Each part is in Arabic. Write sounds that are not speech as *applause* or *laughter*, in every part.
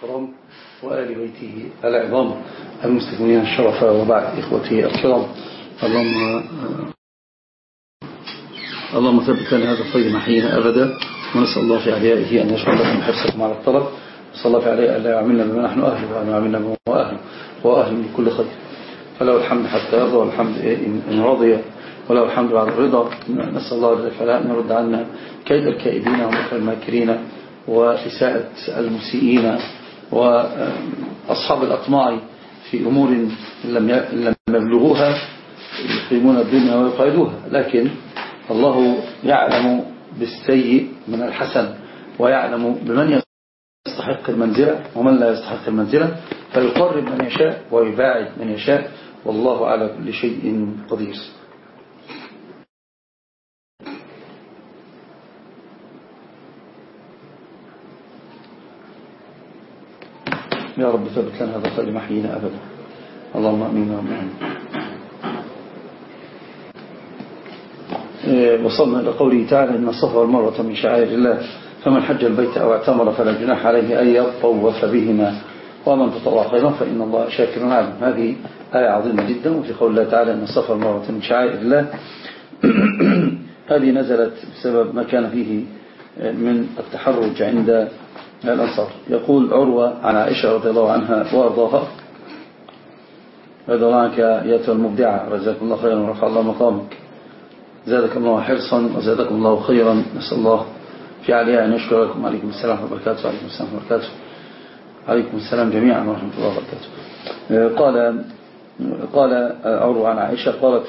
الكرام وآل بيته العظام المسلمين الشرفاء وبعد إخوته الكرام. اللهم اللهم ثبت لنا هذا الخير محينا أبدا ونسأل الله في أعليائه أن يشعر لكم حرصكم على الطلب وصلى الله في عليه أن لا يعملنا بما نحن أهل وأن يعملنا بما هو أهل وأهل من كل خير. فله الحمد حتى يرضى والحمد إن رضي وله الحمد بعد الرضا. نسأل الله جل وعلا أن يرد عنا كيد الكائدين ومكر الماكرين وإساءة المسيئين. وأصحاب الأطماع في أمور لم يبلغوها يقيمون الدنيا ويقعدوها لكن الله يعلم بالسيء من الحسن ويعلم بمن يستحق المنزلة ومن لا يستحق المنزلة فيقرب من يشاء ويباعد من يشاء. والله على كل شيء قدير. يا رب ثبت لنا هذا الخير محيينا أبدا. اللهم أمين وأمين وصلنا إلى قوله تعالى إن الصفا والمروة من شعائر الله فمن حج البيت أو اعتمر فلا جناح عليه أن يطوف بهما. ومن تطوع خيرا فإن الله شاكر عليم هذه آية عظيمة جدا وفي قول الله تعالى إن الصفا والمروة من شعائر الله. *clears throat* هذه نزلت بسبب ما كان فيه من التحرج عند الأنصار. يقول عروة عن عائشة رضي الله عنها وأرضاها رضي الله عنك يا المبدعة رزاك الله خيرا ورفع الله مقامك. زادك الله حرصا وزادكم الله خيرا. نسأل الله في عليها أن يشكر لكم. عليكم السلام وبركاته. عليكم السلام وبركاته. عليكم السلام جميعا ورحمة الله وبركاته. قال قال عروة عن عائشة قالت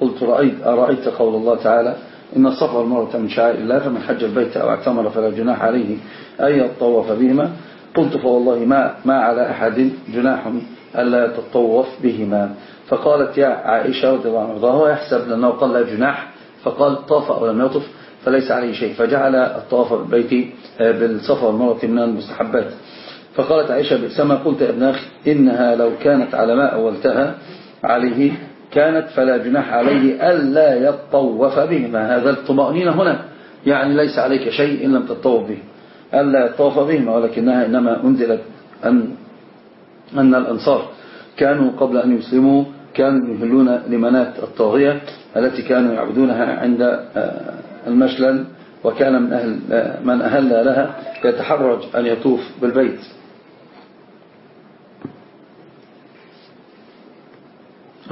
قلت رأيت أرأيت قول الله تعالى إن الصفا والمروة من شعائر الله فمن حج البيت أو اعتمر فلا جناح عليه أن يطوف بهما. قلت فوالله ما, ما على أحد جناح ألا يتطوف بهما. فقالت يا عائشة رضي الله عنها هو يحسب لأنه قال لا جناح؟ فقال طاف أو لم يطف فليس عليه شيء. فجعل الطواف بالبيت بالصفا والمروة من المستحبات. فقالت عائشة بئسما قلت يا ابن أخي إنها لو كانت على ما أولتها عليه كانت فلا جناح عليه ألا يطوف بهما. هذا الطمأنينة هنا. يعني ليس عليك شيء إن لم تطوف به. ألا يطوف بهما ولكنها إنما أنزلت أن, أن الأنصار كانوا قبل أن يسلموا كانوا يهلون لمنات الطاغية التي كانوا يعبدونها عند المشلل وكان من أهل من أهل لها يتحرج أن يطوف بالبيت.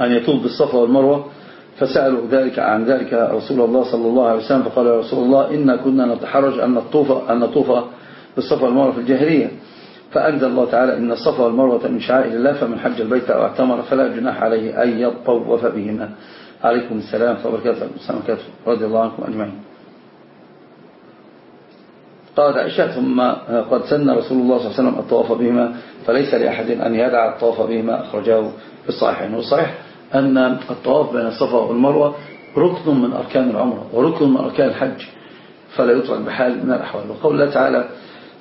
أن يطوف بالصفا والمروة فسألوا ذلك عن ذلك رسول الله صلى الله عليه وسلم فقال يا رسول الله إنا كنا نتحرج أن نطوف, أن نطوف بالصفا والمروة في الجاهلية. فأنزل الله تعالى إن الصفا والمروة من شعائر الله فمن حج البيت أو اعتمر فلا جناح عليه أن يطوف بهما. عليكم السلام وبركاته وبركاته. رضي الله عنكم أجمعين. قالت عائشة ثم قد سن رسول الله صلى الله عليه وسلم الطواف بهما فليس لأحد أن يدع الطواف بهما أخرجاه في الصحيحين. والصحيح أن الطواف بين الصفا والمروة ركن من أركان العمرة وركن من أركان الحج فلا يترك بحال من الأحوال. وقول الله تعالى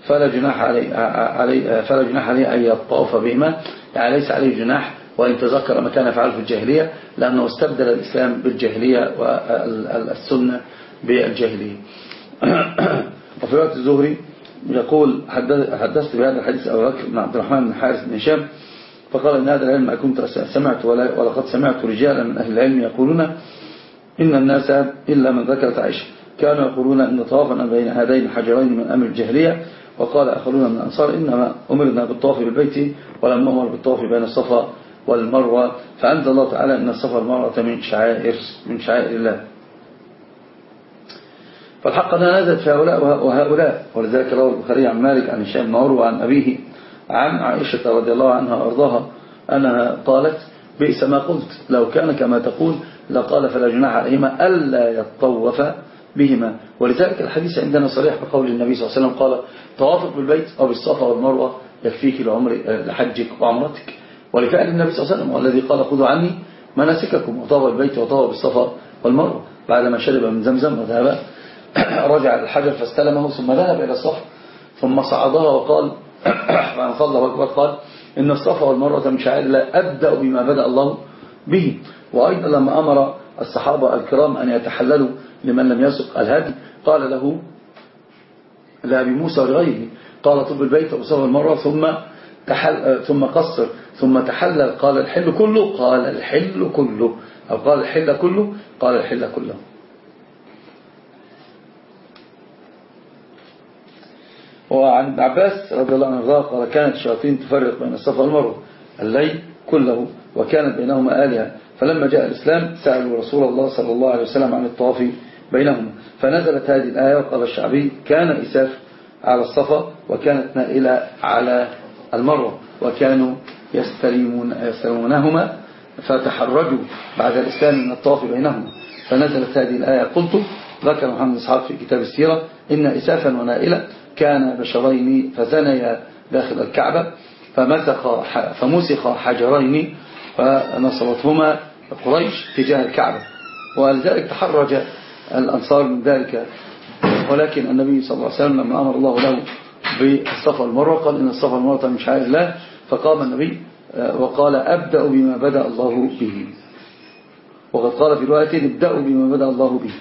فلا جناح عليه, علي فلا جناح عليه أن يطوف بهما. يعني ليس عليه جناح وإن تذكر ما كان يفعله في الجاهلية لأنه استبدل الإسلام بالجاهلية والسنة بالجاهلية. *coughs* وفي وقت الزهري يقول حدثت بهذا الحديث أبو بكر بن عبد الرحمن بن حارث بن هشام فقال إن هذا العلم كنت سمعت ولقد سمعت رجالا من أهل العلم يقولون إن الناس إلا من ذكرت عائشة كانوا يقولون إن طوافنا بين هذين الحجرين من أمر الجاهلية وقال آخرون من الأنصار إنما أمرنا بالطواف بالبيت ولم نؤمر بالطواف بين الصفا والمروة. فأنزل الله تعالى إن الصفا والمروة من شعائر من شعائر الله. فالحق أنها نزلت في هؤلاء وهؤلاء. ولذلك روى البخاري عن مالك عن هشام بن عن أبيه عن عائشة رضي الله عنها وأرضاها أنها قالت بئس ما قلت لو كان كما تقول لقال فلا جناح عليهما ألا يطوف بهما. ولذلك الحديث عندنا صريح بقول النبي صلى الله عليه وسلم قال طوافك بالبيت أو بالصفا والمروة يكفيك لعمر لحجك وعمرتك. ولفعل النبي صلى الله عليه وسلم والذي قال خذوا عني مناسككم. وطاف البيت وطاف بالصفا والمروة بعدما شرب من زمزم وذهب رجع الحجر فاستلمه ثم ذهب إلى الصفا ثم صعدها وقال فأن صلى أكبر قال إن الصفا والمروة من شعائر الله أبدأ بما بدأ الله به. وأيضا لما أمر الصحابة الكرام أن يتحللوا لمن لم يسق الهدي قال له لأبي موسى ولغيره قال طب البيت وصف المرة ثم تحل ثم قصر ثم تحلل قال الحل كله قال الحل كله أو قال الحل كله قال الحل كله. وعن ابن عباس رضي الله عنه قال كانت الشياطين تفرق بين الصفا والمروة الليل كله وكانت بينهما آلهة. فلما جاء الإسلام سألوا رسول الله صلى الله عليه وسلم عن الطواف بينهما. فنزلت هذه الآية وقال الشعبي كان إساف على الصفا وكانت نائلة على المروة وكانوا يستلمون يستلمونهما فتحرجوا بعد الإسلام من الطواف بينهما. فنزلت هذه الآية. قلت ذكر محمد إسحاق في كتاب السيرة إن إسافا ونائلة كان بشرين فزنيا داخل الكعبة فمسخ فمسخ حجرين فنصرتهما قريش تجاه الكعبة. ولذلك تحرج الأنصار من ذلك. ولكن النبي صلى الله عليه وسلم لما أمر الله له بالصفا والمروة قال إن الصفا والمروة من شعائر الله فقام النبي وقال أبدأ بما بدأ الله به. وقد قال في رواية ابدأوا بما بدأ الله به.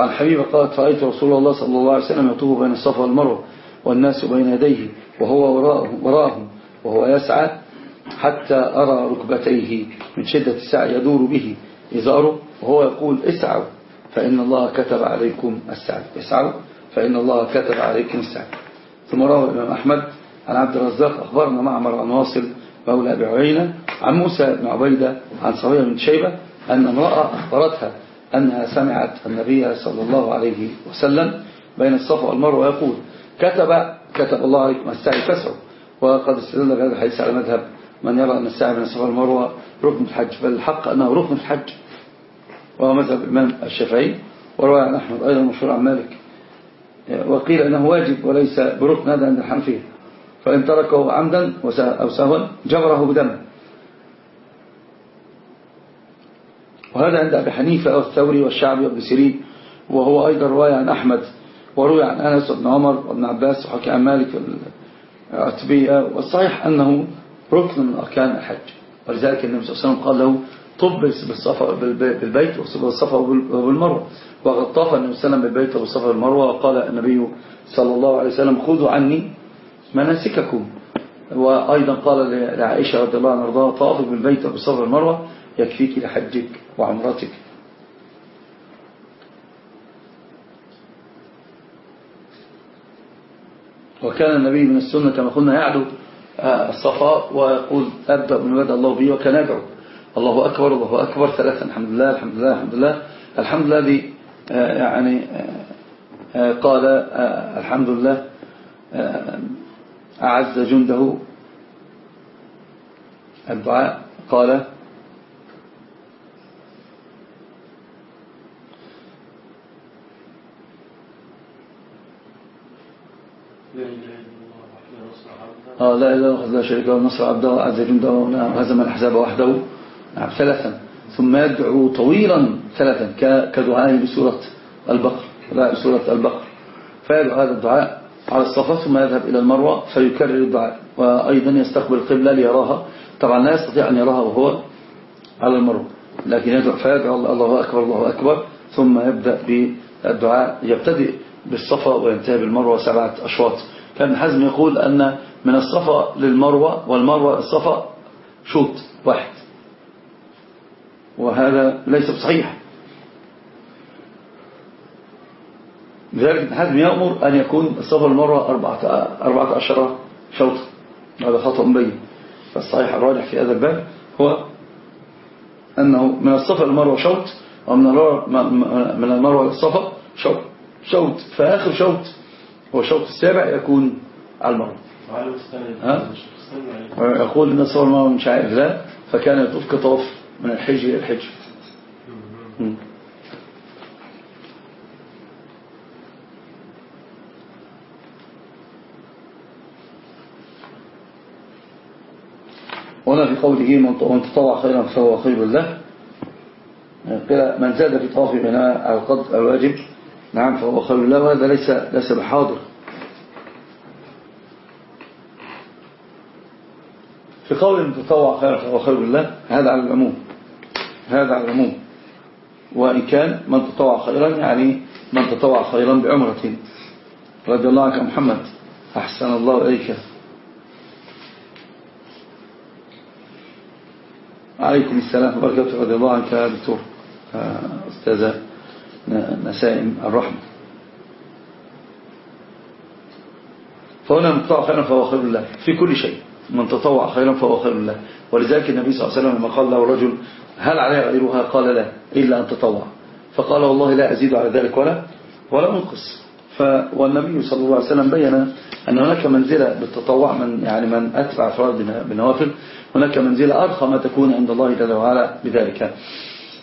وعن حبيبة قالت رأيت رسول الله صلى الله عليه وسلم يطوف بين الصفا والمروة والناس بين يديه وهو وراءهم وهو يسعى حتى أرى ركبتيه من شدة السعي يدور به إزاره وهو يقول اسعوا فإن الله كتب عليكم السعي. اسعوا فإن الله كتب عليكم السعي. ثم روى الإمام أحمد عن عبد الرزاق أخبرنا معمر عن واصل مولى أبي عيينة عن موسى بن عبيدة عن صبية بن شيبة أن امرأة أخبرتها أنها سمعت النبي صلى الله عليه وسلم بين الصفا والمروة يقول كتب كتب الله عليكم السعي فاسعوا. وقد استدل بهذا الحديث على مذهب من يرى أن السعي بين الصفا والمروة ركن الحج بل الحق أنه ركن الحج. وهو مذهب الإمام الشافعي وروى عن أحمد أيضا مشهور عن مالك. وقيل أنه واجب وليس بركن هذا عند الحنفية. فإن تركه عمدا أو سهوا جبره بدم وهذا عند أبي حنيفة والثوري والشعبي وابن سيرين وهو أيضا رواية عن أحمد وروي عن أنس وابن عمر وابن عباس وحكي عن مالك العتبية والصحيح أنه ركن من أركان الحج. ولذلك النبي صلى الله عليه وسلم قال له طب بالصفا بالبيت وبالصفا وبالمروة وقد طاف النبي صلى الله عليه وسلم بالبيت وبالصفا والمروة وقال النبي صلى الله عليه وسلم خذوا عني مناسككم. وأيضا قال لعائشة رضي الله عنها طافوا بالبيت وبالصفا والمروة يكفيك لحجك وعمرتك وكان النبي من السنة كما قلنا يعدو آه، الصفاء ويقول أبدأ من ودى الله به وكان يدعو. الله أكبر الله أكبر ثلاثا الحمد لله الحمد لله الحمد لله. الحمد لله الذي آه، يعني آه، قال الحمد لله أعز جنده. الدعاء قال آه لا إله إلا الله شريك له نصر عبده وعز جنده وهزم الأحزاب وحده. نعم ثلاثا. ثم يدعو طويلا ثلاثا كدعائه بسورة البقر لا بسورة البقر. فيدعو هذا الدعاء على الصفا ثم يذهب إلى المروة فيكرر الدعاء. وأيضا يستقبل القبلة ليراها. طبعا لا يستطيع أن يراها وهو على المروة لكن يدعو فيدعو الله أكبر الله أكبر. ثم يبدأ بالدعاء يبتدئ بالصفا وينتهي بالمروة سبعة أشواط. كان حزم يقول أن من الصفا للمروة والمروة الصفا شوط واحد. وهذا ليس بصحيح. لذلك ابن حزم يأمر أن يكون الصفا والمروة أربعة, عشر شوطا. هذا خطأ مبين. فالصحيح الراجح في هذا الباب هو أنه من الصفا للمروة شوط ومن من المروة للصفا شوط. شوط فآخر شوط هو الشوط السابع يكون على المرض يقول إن صور المرض من شعائر الله فكان يطوف كطوف من الحج إلى الحج هنا في قوله من تطوع خيرا فهو خير له. من زاد في طواف بناء على القدر الواجب نعم فهو خير الله وهذا ليس ليس بحاضر. في قول المتطوع خير فهو خير الله هذا على العموم. هذا على العموم. وإن كان من تطوع خيرا يعني من تطوع خيرا بعمرة. رضي الله عنك محمد. أحسن الله إليك. عليكم السلام وبركاته. رضي الله عنك يا دكتور آه، أستاذة. نسائم الرحمة. فهنا من تطوع خيرا فهو خير الله في كل شيء من تطوع خيرا فهو خير الله ولذلك النبي صلى الله عليه وسلم لما قال له رجل هل علي غيرها؟ قال لا إلا أن تطوع. فقال والله لا أزيد على ذلك ولا ولا أنقص. والنبي صلى الله عليه وسلم بين أن هناك منزلة بالتطوع من يعني من أتبع فراد بنوافل هناك منزلة أرخى ما تكون عند الله جل وعلا بذلك.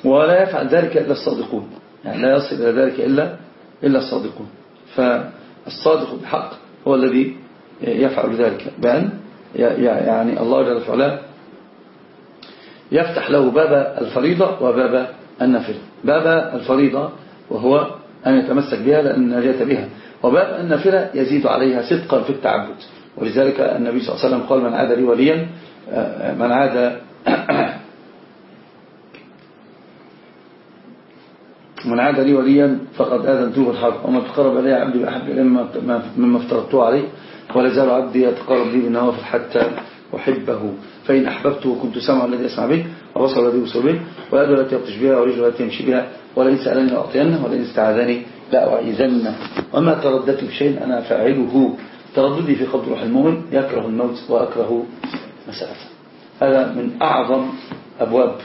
ولا يفعل ذلك إلا الصادقون. يعني لا يصل إلى ذلك إلا إلا الصادقون. فالصادق بحق هو الذي يفعل ذلك. بأن يعني الله جل وعلا يفتح له باب الفريضة وباب النفل باب الفريضة وهو أن يتمسك بها لأن نجاة بها. وباب النافلة يزيد عليها صدقا في التعبد. ولذلك النبي صلى الله عليه وسلم قال من عاد لي وليا آه، من عاد من عاد لي وليا فقد آذنته بالحرب وما تقرب إلي عبدي بأحب مما افترضته عليه ولا زال عبدي يتقرب لي بالنوافل حتى أحبه. فإن أحببته كنت سمع الذي أسمع به وبصر الذي يبصر به ويد التي يبطش بها ورجل التي يمشي بها ولئن سألني لأعطينه ولئن استعاذني لأعيذنه وما ترددت بشيء أنا فاعله ترددي في قبض روح المؤمن يكره الموت وأكره مسألة هذا من أعظم أبواب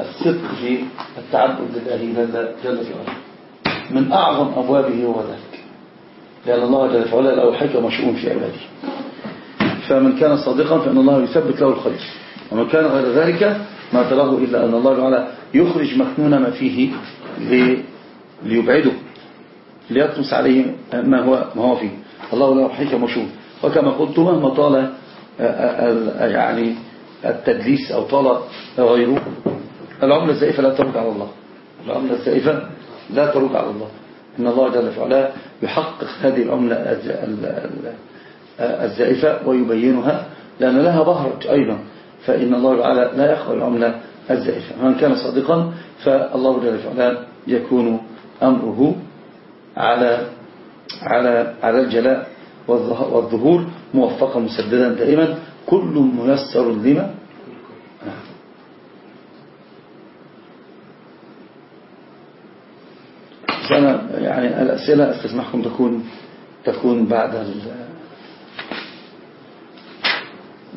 الصدق في التعبد لله جل وعلا من أعظم أبوابه هو ذلك. لأن الله جل وعلا له حكم مشؤون في عباده. فمن كان صادقا فإن الله يثبت له الخير. ومن كان غير ذلك ما تراه إلا أن الله تعالى يخرج مكنون ما فيه ليبعده. ليطمس عليه ما هو, ما هو فيه. الله له حكم مشهور وكما قلت مهما طال يعني التدليس أو طال غيره. العملة الزائفة لا ترد على الله. العملة الزائفة لا ترد على الله. إن الله جل وعلا يحقق هذه العملة الزائفة ويبينها لأن لها بهرج أيضا. فإن الله تعالى لا يخبر العملة الزائفة. من كان صادقا فالله جل وعلا يكون أمره على على على الجلاء والظهور موفقا مسددا دائما. كل ميسر لما؟ أنا يعني الأسئلة أستسمحكم تكون تكون بعد ال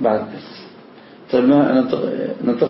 بعد طيب ننتقل